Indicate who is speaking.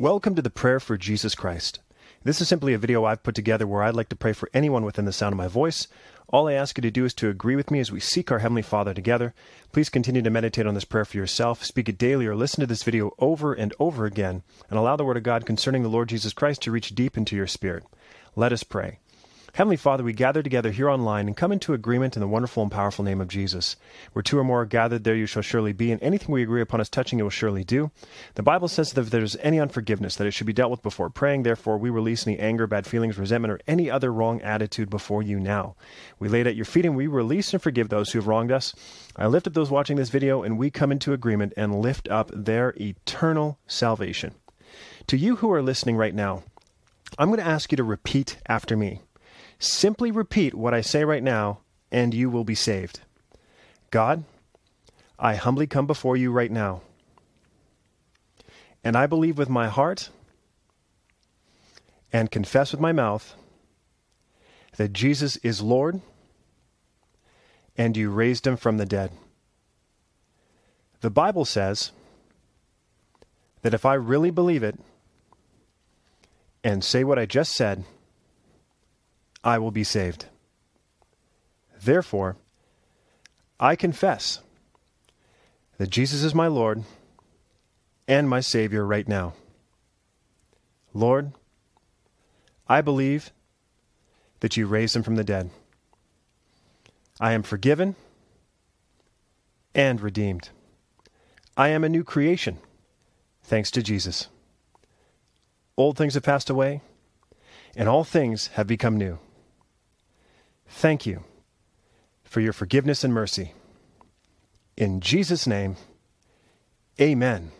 Speaker 1: Welcome to the Prayer for Jesus Christ. This is simply a video I've put together where I'd like to pray for anyone within the sound of my voice. All I ask you to do is to agree with me as we seek our Heavenly Father together. Please continue to meditate on this prayer for yourself, speak it daily, or listen to this video over and over again, and allow the Word of God concerning the Lord Jesus Christ to reach deep into your spirit. Let us pray. Heavenly Father, we gather together here online and come into agreement in the wonderful and powerful name of Jesus. Where two or more are gathered, there you shall surely be, and anything we agree upon as touching, you will surely do. The Bible says that if there's any unforgiveness, that it should be dealt with before praying. Therefore, we release any anger, bad feelings, resentment, or any other wrong attitude before you now. We lay it at your feet, and we release and forgive those who have wronged us. I lift up those watching this video, and we come into agreement and lift up their eternal salvation. To you who are listening right now, I'm going to ask you to repeat after me. Simply repeat what I say right now, and you will be saved. God, I humbly come before you right now. And I believe with my heart and confess with my mouth that Jesus is Lord and you raised him from the dead. The Bible says that if I really believe it and say what I just said, I will be saved. Therefore, I confess that Jesus is my Lord and my Savior right now. Lord, I believe that you raised him from the dead. I am forgiven and redeemed. I am a new creation, thanks to Jesus. Old things have passed away, and all things have become new. Thank you for your forgiveness and mercy. In Jesus' name, amen.